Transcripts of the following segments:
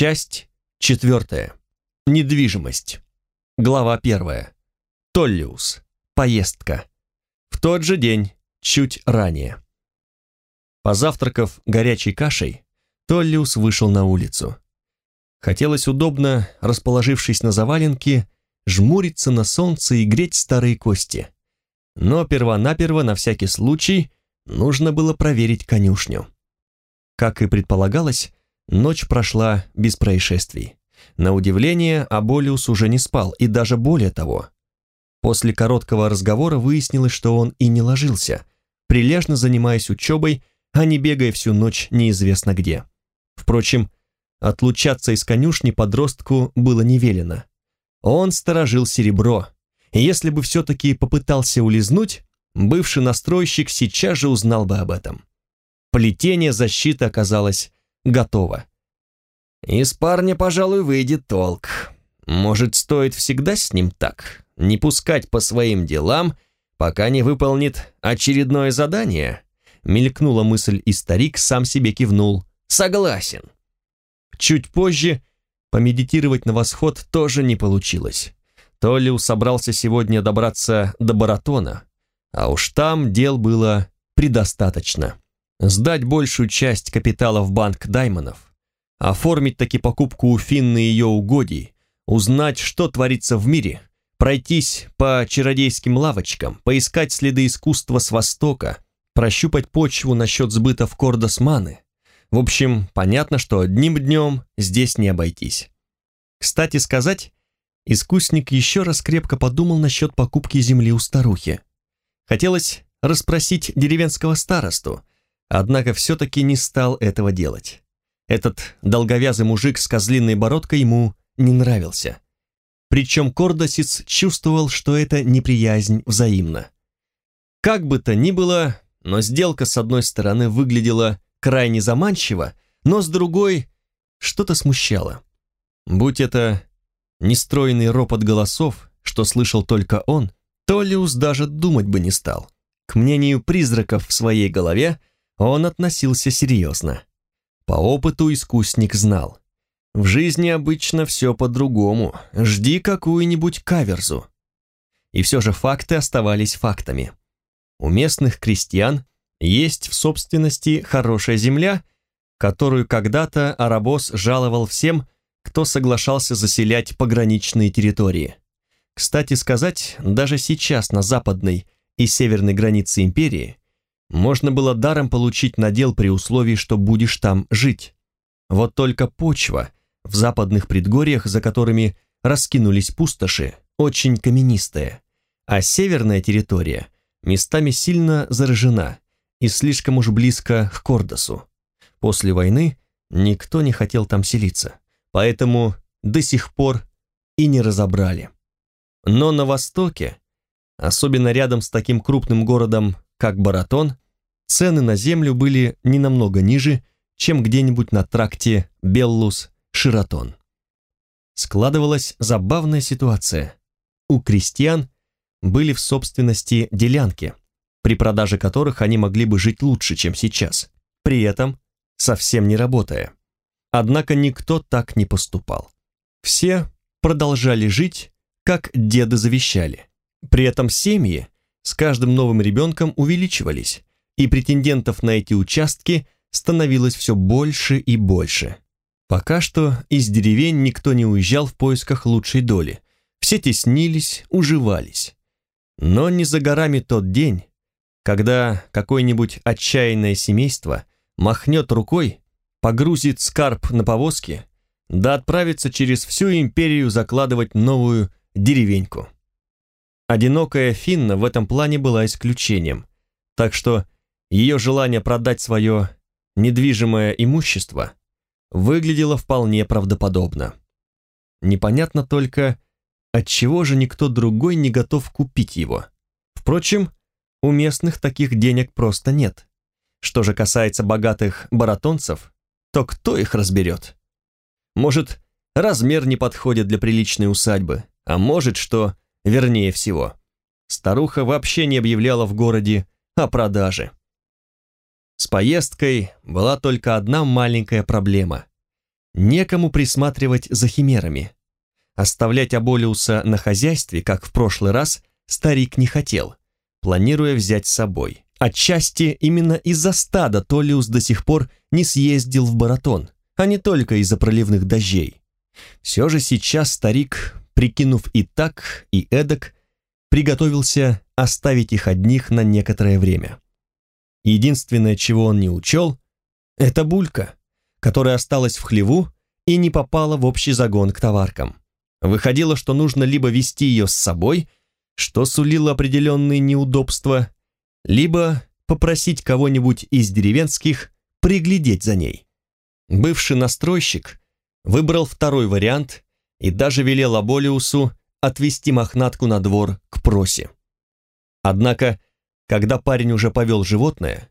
Часть четвертая. Недвижимость. Глава первая. Толлиус. Поездка. В тот же день, чуть ранее. Позавтракав горячей кашей, Толлиус вышел на улицу. Хотелось удобно, расположившись на заваленке, жмуриться на солнце и греть старые кости. Но первонаперво, на всякий случай, нужно было проверить конюшню. Как и предполагалось, ночь прошла без происшествий. На удивление, Аболиус уже не спал, и даже более того. После короткого разговора выяснилось, что он и не ложился, прилежно занимаясь учебой, а не бегая всю ночь неизвестно где. Впрочем, отлучаться из конюшни подростку было не велено. Он сторожил серебро, если бы все-таки попытался улизнуть, бывший настройщик сейчас же узнал бы об этом. Плетение защиты оказалось готово. Из парня, пожалуй, выйдет толк. Может, стоит всегда с ним так? Не пускать по своим делам, пока не выполнит очередное задание? Мелькнула мысль, и старик сам себе кивнул. Согласен. Чуть позже помедитировать на восход тоже не получилось. Толлиу собрался сегодня добраться до Баратона, а уж там дел было предостаточно. Сдать большую часть капитала в банк Даймонов, оформить таки покупку у Финны и ее угодий, узнать, что творится в мире, пройтись по чародейским лавочкам, поискать следы искусства с Востока, прощупать почву насчет сбыта в Кордосманы. В общем, понятно, что одним днем здесь не обойтись. Кстати сказать, искусник еще раз крепко подумал насчет покупки земли у старухи. Хотелось расспросить деревенского старосту, однако все-таки не стал этого делать. Этот долговязый мужик с козлиной бородкой ему не нравился. Причем Кордосец чувствовал, что это неприязнь взаимна. Как бы то ни было, но сделка с одной стороны выглядела крайне заманчиво, но с другой что-то смущало. Будь это нестроенный ропот голосов, что слышал только он, Толлиус даже думать бы не стал. К мнению призраков в своей голове он относился серьезно. По опыту искусник знал. В жизни обычно все по-другому. Жди какую-нибудь каверзу. И все же факты оставались фактами. У местных крестьян есть в собственности хорошая земля, которую когда-то Арабос жаловал всем, кто соглашался заселять пограничные территории. Кстати сказать, даже сейчас на западной и северной границе империи можно было даром получить надел при условии, что будешь там жить. Вот только почва в западных предгорьях, за которыми раскинулись пустоши, очень каменистая, а северная территория местами сильно заражена и слишком уж близко к Кордосу. После войны никто не хотел там селиться, поэтому до сих пор и не разобрали. Но на востоке, особенно рядом с таким крупным городом, как Баратон, цены на землю были не намного ниже, чем где-нибудь на тракте Беллус-Ширатон. Складывалась забавная ситуация. У крестьян были в собственности делянки, при продаже которых они могли бы жить лучше, чем сейчас, при этом совсем не работая. Однако никто так не поступал. Все продолжали жить, как деды завещали. При этом семьи с каждым новым ребенком увеличивались, и претендентов на эти участки становилось все больше и больше. Пока что из деревень никто не уезжал в поисках лучшей доли. Все теснились, уживались. Но не за горами тот день, когда какое-нибудь отчаянное семейство махнет рукой, погрузит скарб на повозки, да отправится через всю империю закладывать новую деревеньку. Одинокая Финна в этом плане была исключением, так что ее желание продать свое недвижимое имущество выглядело вполне правдоподобно. Непонятно только, отчего же никто другой не готов купить его. Впрочем, у местных таких денег просто нет. Что же касается богатых баратонцев, то кто их разберет? Может, размер не подходит для приличной усадьбы, а может, что вернее всего. Старуха вообще не объявляла в городе о продаже. С поездкой была только одна маленькая проблема. некому присматривать за химерами. Оставлять Аболиуса на хозяйстве, как в прошлый раз, старик не хотел, планируя взять с собой. Отчасти именно из-за стада Толиус до сих пор не съездил в Баратон, а не только из-за проливных дождей. Все же сейчас старик, прикинув и так, и эдак, приготовился оставить их одних на некоторое время. Единственное, чего он не учел, это булька, которая осталась в хлеву и не попала в общий загон к товаркам. Выходило, что нужно либо вести ее с собой, что сулило определенные неудобства, либо попросить кого-нибудь из деревенских приглядеть за ней. Бывший настройщик выбрал второй вариант и даже велел Аболиусу отвести мохнатку на двор к просе. Однако, когда парень уже повел животное,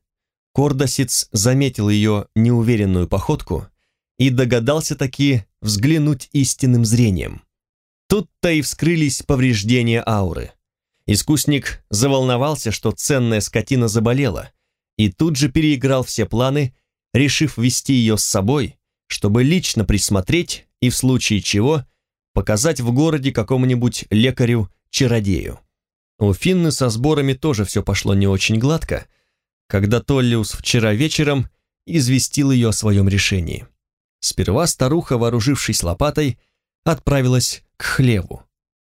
Кордосец заметил ее неуверенную походку и догадался таки взглянуть истинным зрением. Тут-то и вскрылись повреждения ауры. Искусник заволновался, что ценная скотина заболела, и тут же переиграл все планы, решив вести ее с собой, чтобы лично присмотреть и в случае чего показать в городе какому-нибудь лекарю-чародею. У Финны со сборами тоже все пошло не очень гладко, когда Толлиус вчера вечером известил ее о своем решении. Сперва старуха, вооружившись лопатой, отправилась к хлеву,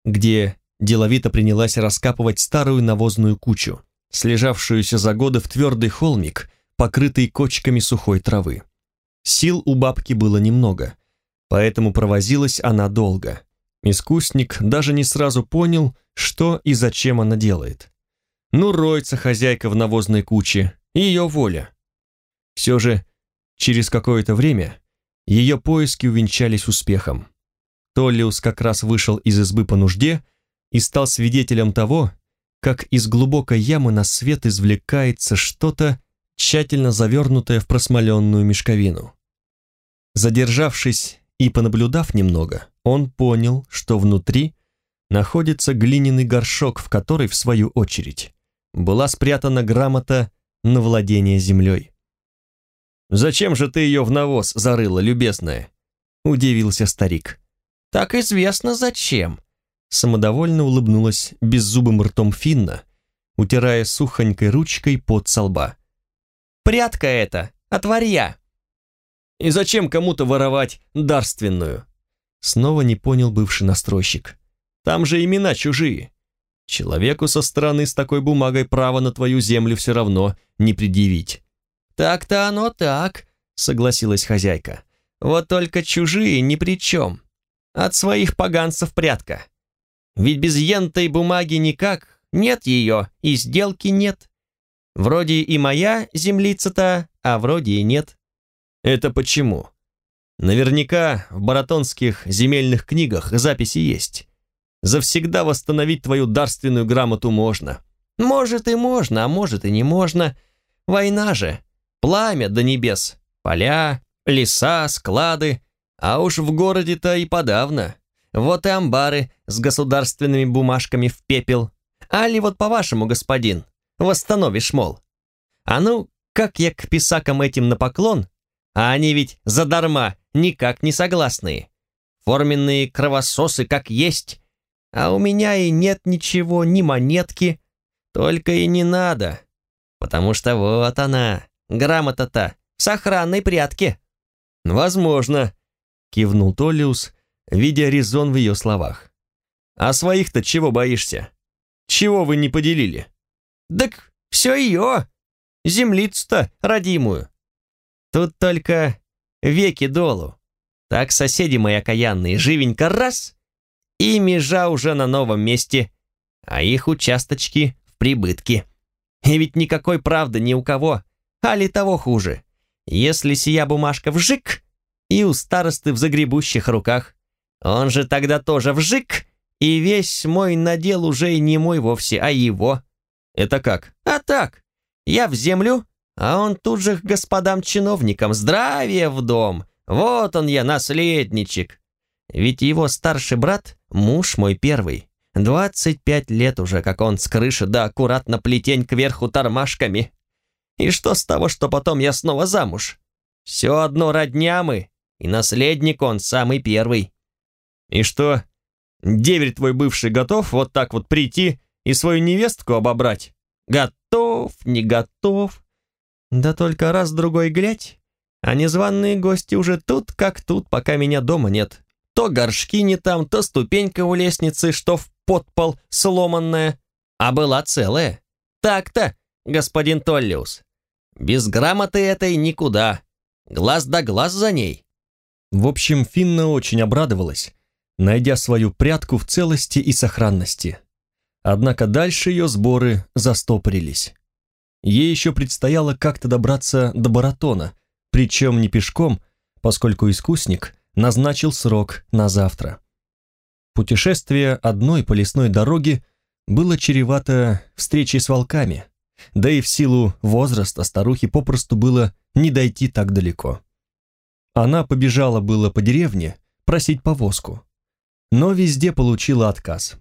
где деловито принялась раскапывать старую навозную кучу, слежавшуюся за годы в твердый холмик, покрытый кочками сухой травы. Сил у бабки было немного, поэтому провозилась она долго. Искусник даже не сразу понял, что и зачем она делает. Ну, роется хозяйка в навозной куче, ее воля. Все же, через какое-то время ее поиски увенчались успехом. Толлиус как раз вышел из избы по нужде и стал свидетелем того, как из глубокой ямы на свет извлекается что-то, тщательно завернутое в просмоленную мешковину. Задержавшись и понаблюдав немного, он понял, что внутри находится глиняный горшок, в который, в свою очередь, была спрятана грамота на владение землей. «Зачем же ты ее в навоз зарыла, любезная?» – удивился старик. «Так известно зачем», — самодовольно улыбнулась беззубым ртом Финна, утирая сухонькой ручкой под солба. «Прятка это, от варья!» «И зачем кому-то воровать дарственную?» Снова не понял бывший настройщик. «Там же имена чужие. Человеку со стороны с такой бумагой право на твою землю все равно не предъявить». «Так-то оно так», — согласилась хозяйка. «Вот только чужие ни при чем. От своих поганцев прятка. Ведь без ентой бумаги никак, нет ее, и сделки нет. Вроде и моя землица-то, а вроде и нет. Это почему? Наверняка в баратонских земельных книгах записи есть. Завсегда восстановить твою дарственную грамоту можно. Может и можно, а может и не можно. Война же. Пламя до небес. Поля, леса, склады. А уж в городе-то и подавно. Вот и амбары с государственными бумажками в пепел. Али вот по-вашему, господин, восстановишь, мол. А ну, как я к писакам этим на поклон, а они ведь задарма никак не согласные. Форменные кровососы как есть, а у меня и нет ничего, ни монетки, только и не надо, потому что вот она, грамота-то, в сохранной прятке. Возможно, кивнул Толлиус, видя резон в ее словах. «А своих-то чего боишься? Чего вы не поделили?» «Так все ее, землицу-то родимую. Тут только веки долу. Так соседи мои окаянные, живенько раз, и межа уже на новом месте, а их участочки в прибытке. И ведь никакой правды ни у кого, а ли того хуже. Если сия бумажка вжик, и у старосты в загребущих руках. Он же тогда тоже вжик, и весь мой надел уже и не мой вовсе, а его. Это как? А так, я в землю, а он тут же к господам-чиновникам здравия в дом. Вот он я, наследничек. Ведь его старший брат, муж мой первый, двадцать пять лет уже, как он с крыши да аккуратно плетень кверху тормашками. И что с того, что потом я снова замуж? Все одно родня мы, и наследник он самый первый. И что, деверь твой бывший готов вот так вот прийти и свою невестку обобрать? Готов, не готов. Да только раз-другой глядь, а незваные гости уже тут как тут, пока меня дома нет. То горшки не там, то ступенька у лестницы, что в подпол сломанная, а была целая. Так-то, господин Толлиус. Без грамоты этой никуда. Глаз да глаз за ней. В общем, Финна очень обрадовалась, найдя свою прятку в целости и сохранности. Однако дальше ее сборы застопорились. Ей еще предстояло как-то добраться до Баратона, причем не пешком, поскольку искусник назначил срок на завтра. Путешествие одной по лесной дороге было чревато встречей с волками, да и в силу возраста старухи попросту было не дойти так далеко. Она побежала было по деревне просить повозку, но везде получила отказ.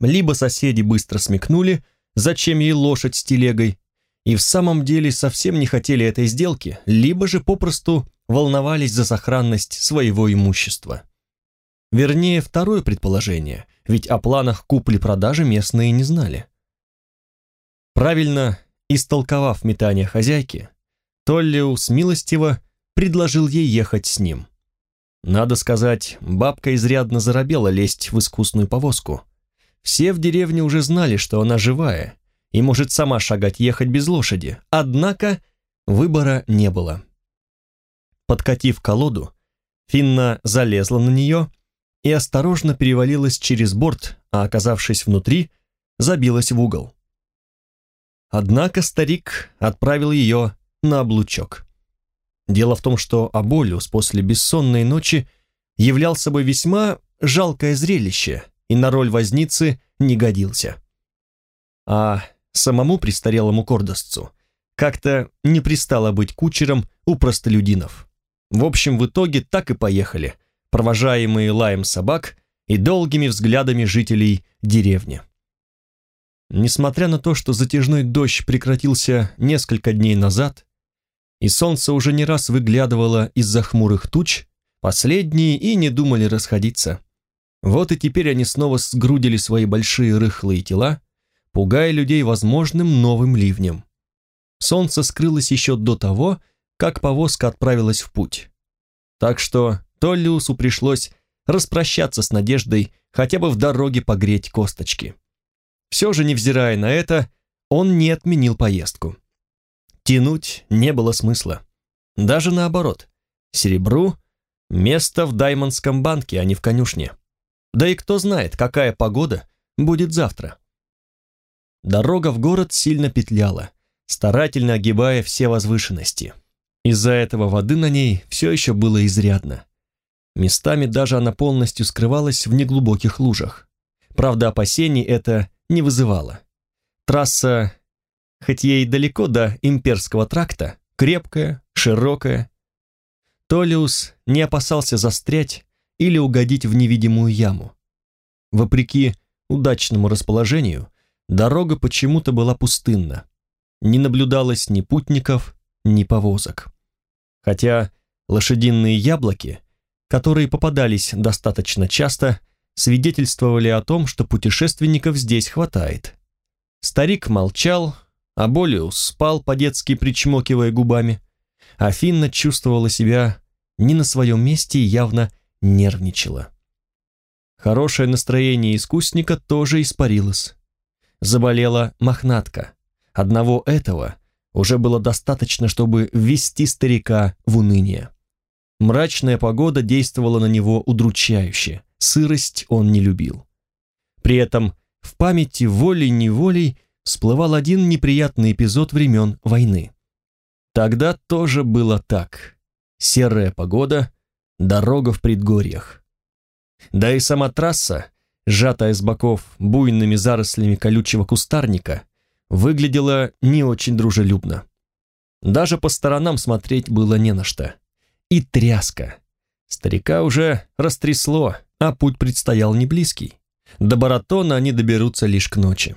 Либо соседи быстро смекнули, зачем ей лошадь с телегой, и в самом деле совсем не хотели этой сделки, либо же попросту волновались за сохранность своего имущества. Вернее, второе предположение, ведь о планах купли-продажи местные не знали. Правильно истолковав метание хозяйки, Толлиус милостиво предложил ей ехать с ним. Надо сказать, бабка изрядно заробела лезть в искусную повозку. Все в деревне уже знали, что она живая и может сама шагать ехать без лошади, однако выбора не было. Подкатив колоду, Финна залезла на нее и осторожно перевалилась через борт, а оказавшись внутри, забилась в угол. Однако старик отправил ее на облучок. Дело в том, что Аболиус после бессонной ночи являл собой весьма жалкое зрелище и на роль возницы не годился. А самому престарелому кордосцу как-то не пристало быть кучером у простолюдинов. В общем, в итоге так и поехали, провожаемые лаем собак и долгими взглядами жителей деревни. Несмотря на то, что затяжной дождь прекратился несколько дней назад, и солнце уже не раз выглядывало из-за хмурых туч, последние и не думали расходиться. Вот и теперь они снова сгрудили свои большие рыхлые тела, пугая людей возможным новым ливнем. Солнце скрылось еще до того, как повозка отправилась в путь. Так что Толлиусу пришлось распрощаться с надеждой хотя бы в дороге погреть косточки. Все же, невзирая на это, он не отменил поездку. Тянуть не было смысла. Даже наоборот, серебру – место в Даймондском банке, а не в конюшне. Да и кто знает, какая погода будет завтра. Дорога в город сильно петляла, старательно огибая все возвышенности. Из-за этого воды на ней все еще было изрядно. Местами даже она полностью скрывалась в неглубоких лужах. Правда, опасений это не вызывала. Трасса, хоть ей далеко до имперского тракта, крепкая, широкая. Толиус не опасался застрять или угодить в невидимую яму. Вопреки удачному расположению, дорога почему-то была пустынна. Не наблюдалось ни путников, ни повозок. Хотя лошадиные яблоки, которые попадались достаточно часто, свидетельствовали о том, что путешественников здесь хватает. Старик молчал, а Болиус спал по-детски причмокивая губами, а Финна чувствовала себя не на своем месте и явно нервничала. Хорошее настроение искусника тоже испарилось. Заболела мохнатка. Одного этого уже было достаточно, чтобы ввести старика в уныние. Мрачная погода действовала на него удручающе – Сырость он не любил. При этом в памяти волей-неволей всплывал один неприятный эпизод времен войны. Тогда тоже было так. Серая погода, дорога в предгорьях. Да и сама трасса, сжатая с боков буйными зарослями колючего кустарника, выглядела не очень дружелюбно. Даже по сторонам смотреть было не на что. И тряска. Старика уже растрясло, а путь предстоял не близкий. До Баратона они доберутся лишь к ночи.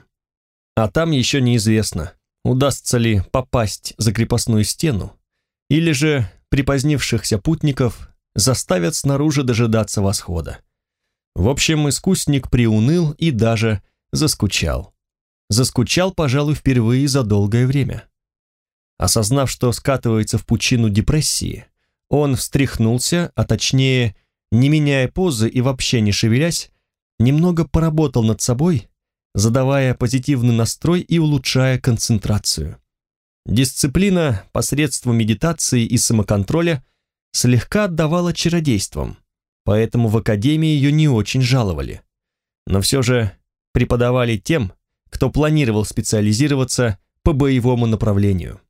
А там еще неизвестно, удастся ли попасть за крепостную стену, или же припозднившихся путников заставят снаружи дожидаться восхода. В общем, искусник приуныл и даже заскучал. Заскучал, пожалуй, впервые за долгое время. Осознав, что скатывается в пучину депрессии, он встряхнулся, а точнее, не меняя позы и вообще не шевелясь, немного поработал над собой, задавая позитивный настрой и улучшая концентрацию. Дисциплина посредством медитации и самоконтроля слегка отдавала чародейством, поэтому в академии ее не очень жаловали. Но все же преподавали тем, кто планировал специализироваться по боевому направлению.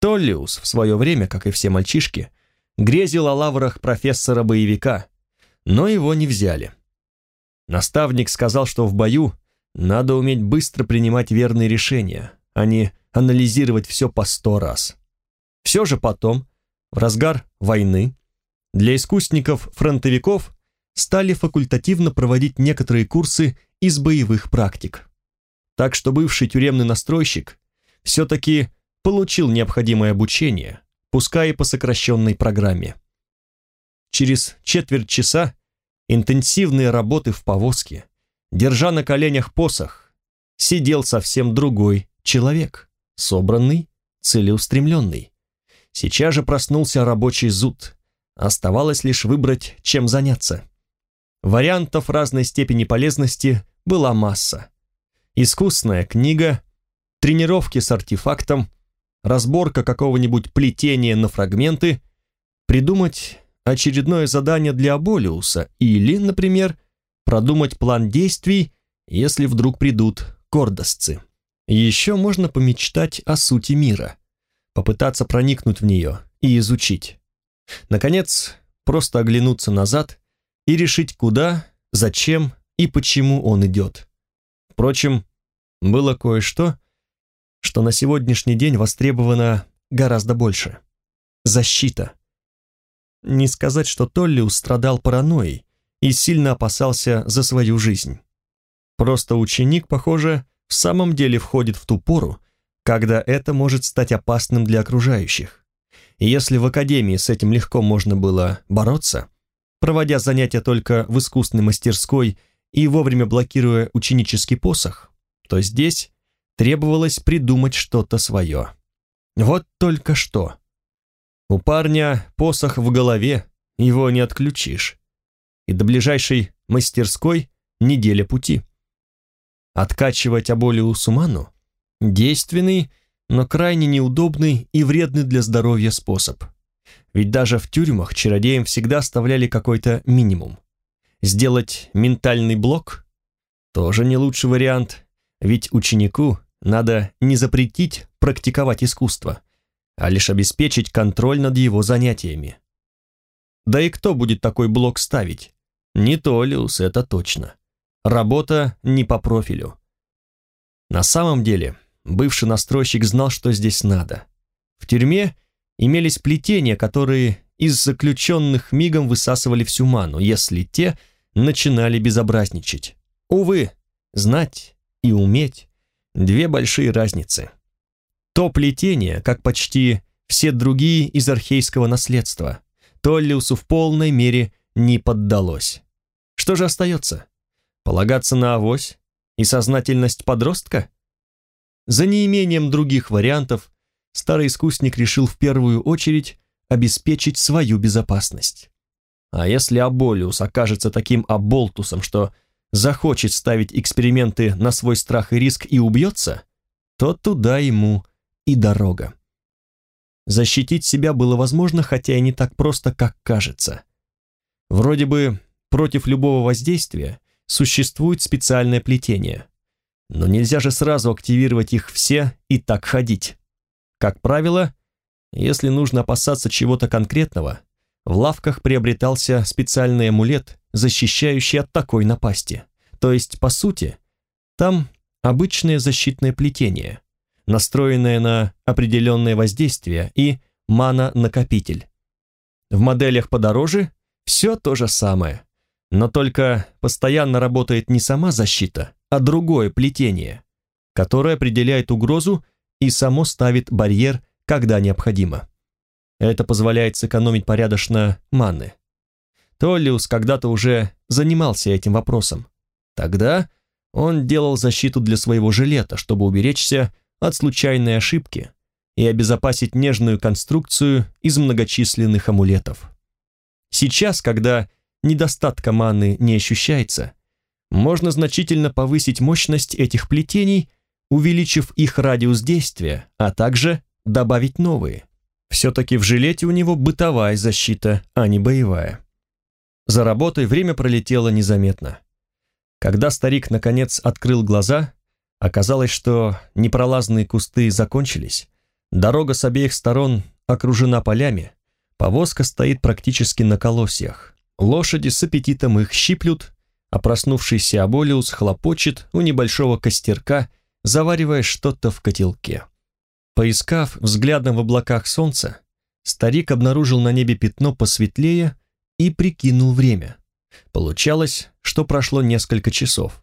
Толлиус в свое время, как и все мальчишки, грезил о лаврах профессора-боевика, но его не взяли. Наставник сказал, что в бою надо уметь быстро принимать верные решения, а не анализировать все по сто раз. Все же потом, в разгар войны, для искусников-фронтовиков стали факультативно проводить некоторые курсы из боевых практик. Так что бывший тюремный настройщик все-таки получил необходимое обучение, пускай и по сокращенной программе. Через четверть часа интенсивные работы в повозке, держа на коленях посох, сидел совсем другой человек собранный, целеустремленный. Сейчас же проснулся рабочий зуд. Оставалось лишь выбрать, чем заняться. Вариантов разной степени полезности была масса. Искусная книга, тренировки с артефактом, разборка какого-нибудь плетения на фрагменты, придумать очередное задание для Аболиуса или, например, продумать план действий, если вдруг придут кордосцы. Еще можно помечтать о сути мира, попытаться проникнуть в нее и изучить. Наконец, просто оглянуться назад и решить, куда, зачем и почему он идет. Впрочем, было кое-что, что на сегодняшний день востребовано гораздо больше. Защита. Не сказать, что Толлиус страдал паранойей и сильно опасался за свою жизнь. Просто ученик, похоже, в самом деле входит в ту пору, когда это может стать опасным для окружающих. И если в академии с этим легко можно было бороться, проводя занятия только в искусственной мастерской и вовремя блокируя ученический посох, то здесь требовалось придумать что-то свое. Вот только что. У парня посох в голове, его не отключишь. И до ближайшей мастерской неделя пути. Откачивать аболиу суману – действенный, но крайне неудобный и вредный для здоровья способ. Ведь даже в тюрьмах чародеям всегда оставляли какой-то минимум. Сделать ментальный блок – тоже не лучший вариант, ведь ученику надо не запретить практиковать искусство, а лишь обеспечить контроль над его занятиями. Да и кто будет такой блок ставить? Не Толиус, это точно. Работа не по профилю. На самом деле, бывший настройщик знал, что здесь надо. В тюрьме имелись плетения, которые из заключенных мигом высасывали всю ману, если те начинали безобразничать. Увы, знать и уметь – две большие разницы. То плетение, как почти все другие из архейского наследства, Толлиусу в полной мере не поддалось. Что же остается? Полагаться на авось и сознательность подростка? За неимением других вариантов старый искусник решил в первую очередь обеспечить свою безопасность. А если Аболиус окажется таким оболтусом, что захочет ставить эксперименты на свой страх и риск и убьется, то туда ему и дорога. Защитить себя было возможно, хотя и не так просто, как кажется. Вроде бы против любого воздействия существует специальное плетение. Но нельзя же сразу активировать их все и так ходить. Как правило, если нужно опасаться чего-то конкретного, в лавках приобретался специальный амулет, защищающий от такой напасти. То есть, по сути, там обычное защитное плетение, настроенное на определенное воздействие и мана-накопитель. В моделях подороже все то же самое. Но только постоянно работает не сама защита, а другое плетение, которое определяет угрозу и само ставит барьер, когда необходимо. Это позволяет сэкономить порядочно маны. Толлиус когда-то уже занимался этим вопросом. Тогда он делал защиту для своего жилета, чтобы уберечься от случайной ошибки и обезопасить нежную конструкцию из многочисленных амулетов. Сейчас, когда недостатка маны не ощущается, можно значительно повысить мощность этих плетений, увеличив их радиус действия, а также добавить новые. Все-таки в жилете у него бытовая защита, а не боевая. За работой время пролетело незаметно. Когда старик наконец открыл глаза, оказалось, что непролазные кусты закончились, дорога с обеих сторон окружена полями, повозка стоит практически на колосьях, лошади с аппетитом их щиплют, а проснувшийся Аболиус хлопочет у небольшого костерка, заваривая что-то в котелке. Поискав взглядом в облаках солнца, старик обнаружил на небе пятно посветлее и прикинул время. Получалось, что прошло несколько часов.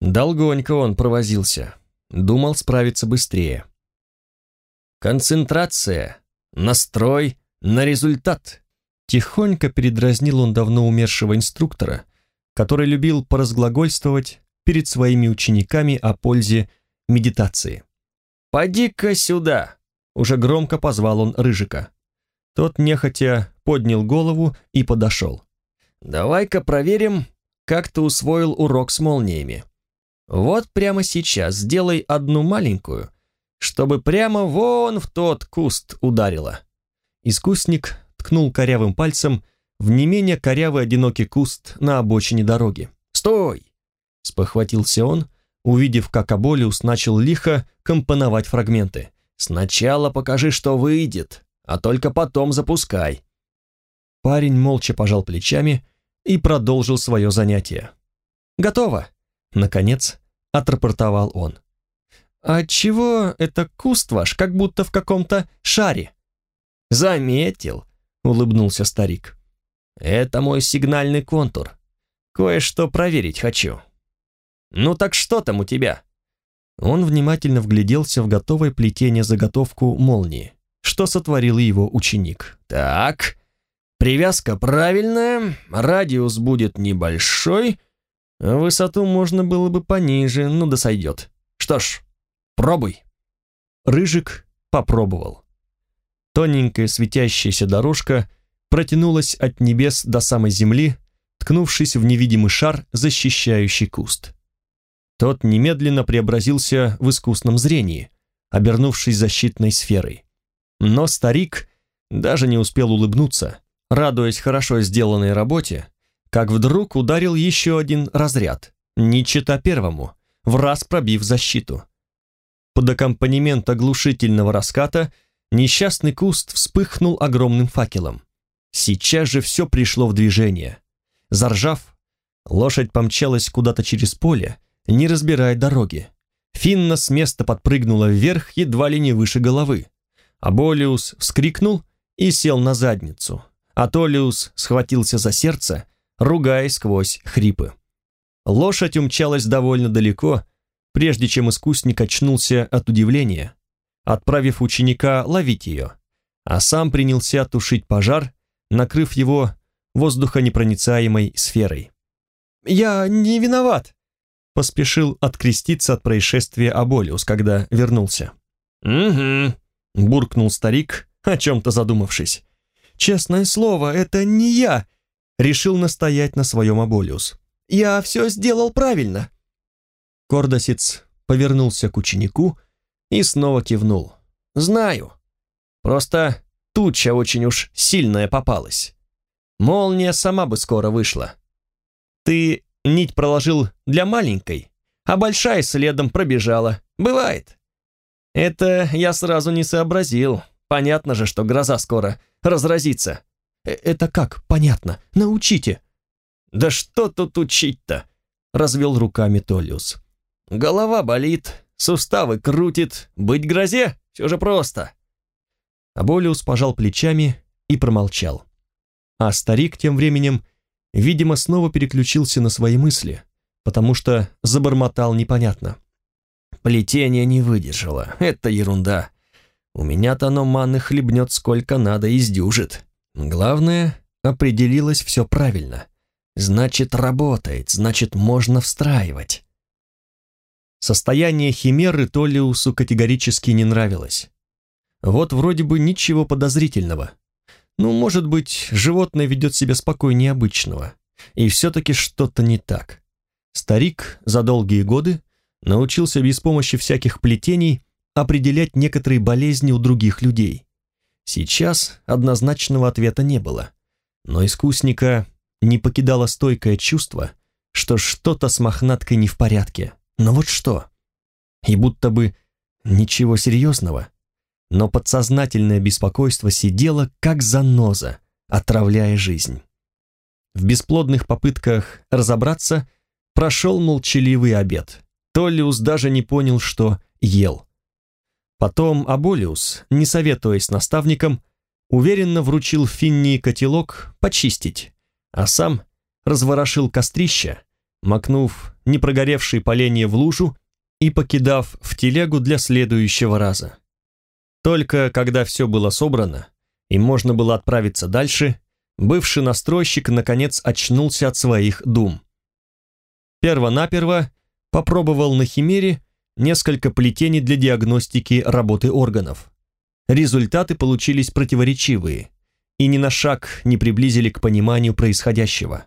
Долгонько он провозился, думал справиться быстрее. Концентрация, настрой на результат. Тихонько передразнил он давно умершего инструктора, который любил поразглагольствовать перед своими учениками о пользе медитации. «Поди-ка сюда!» Уже громко позвал он Рыжика. Тот нехотя поднял голову и подошел. «Давай-ка проверим, как ты усвоил урок с молниями. Вот прямо сейчас сделай одну маленькую, чтобы прямо вон в тот куст ударила». Искусник ткнул корявым пальцем в не менее корявый одинокий куст на обочине дороги. «Стой!» — спохватился он, увидев, как Аболиус начал лихо компоновать фрагменты. «Сначала покажи, что выйдет, а только потом запускай». Парень молча пожал плечами и продолжил свое занятие. «Готово!» — наконец отрапортовал он. «А чего это куст ваш, как будто в каком-то шаре?» «Заметил», — улыбнулся старик. «Это мой сигнальный контур. Кое-что проверить хочу». «Ну так что там у тебя?» Он внимательно вгляделся в готовое плетение заготовку молнии, что сотворил его ученик. «Так, привязка правильная, радиус будет небольшой, а высоту можно было бы пониже, ну да сойдет. Что ж, пробуй». Рыжик попробовал. Тоненькая светящаяся дорожка протянулась от небес до самой земли, ткнувшись в невидимый шар, защищающий куст. Тот немедленно преобразился в искусном зрении, обернувшись защитной сферой. Но старик даже не успел улыбнуться, радуясь хорошо сделанной работе, как вдруг ударил еще один разряд, не чета первому, в раз пробив защиту. Под аккомпанемент оглушительного раската несчастный куст вспыхнул огромным факелом. Сейчас же все пришло в движение. Заржав, лошадь помчалась куда-то через поле, не разбирая дороги. Финна с места подпрыгнула вверх едва ли не выше головы. Аболиус вскрикнул и сел на задницу. Атолиус схватился за сердце, ругаясь сквозь хрипы. Лошадь умчалась довольно далеко, прежде чем искусник очнулся от удивления, отправив ученика ловить ее, а сам принялся тушить пожар, накрыв его воздухонепроницаемой сферой. «Я не виноват», поспешил откреститься от происшествия Аболиус, когда вернулся. «Угу», — буркнул старик, о чем-то задумавшись. «Честное слово, это не я», — решил настоять на своем Аболиус. «Я все сделал правильно». Кордосец повернулся к ученику и снова кивнул. «Знаю. Просто туча очень уж сильная попалась. Молния сама бы скоро вышла. Ты Нить проложил для маленькой, а большая следом пробежала. Бывает. Это я сразу не сообразил. Понятно же, что гроза скоро разразится. Э, это как? Понятно. Научите. Да что тут учить-то? Развел руками Толиус. Голова болит, суставы крутит, быть грозе все же просто. Аболиус пожал плечами и промолчал. А старик тем временем видимо, снова переключился на свои мысли, потому что забормотал непонятно. «Плетение не выдержало, это ерунда. У меня-то оно маны хлебнет сколько надо и сдюжит. Главное, определилось все правильно. Значит, работает, значит, можно встраивать. Состояние химеры Толлиусу категорически не нравилось. Вот вроде бы ничего подозрительного. Ну, может быть, животное ведет себя спокойнее обычного. И все-таки что-то не так. Старик за долгие годы научился без помощи всяких плетений определять некоторые болезни у других людей. Сейчас однозначного ответа не было, но искусника не покидало стойкое чувство, что что-то с мохнаткой не в порядке. Но вот что? И будто бы ничего серьезного, но подсознательное беспокойство сидело как заноза, отравляя жизнь. В бесплодных попытках разобраться прошел молчаливый обед. Толлиус даже не понял, что ел. Потом Аболиус, не советуясь с наставником, уверенно вручил Финни котелок почистить, а сам разворошил кострище, макнув непрогоревшие поленья в лужу и покидав в телегу для следующего раза. Только когда все было собрано и можно было отправиться дальше, бывший настройщик наконец очнулся от своих дум. Первонаперво попробовал на химере несколько плетений для диагностики работы органов. Результаты получились противоречивые и ни на шаг не приблизили к пониманию происходящего.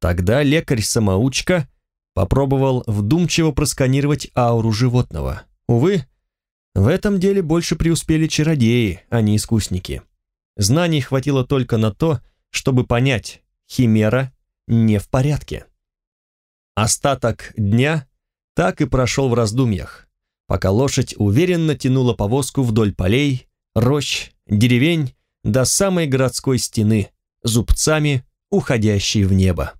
Тогда лекарь-самоучка попробовал вдумчиво просканировать ауру животного. Увы, в этом деле больше преуспели чародеи, а не искусники. Знаний хватило только на то, чтобы понять, химера не в порядке. Остаток дня так и прошел в раздумьях, пока лошадь уверенно тянула повозку вдоль полей, рощ, деревень до самой городской стены, зубцами уходящей в небо.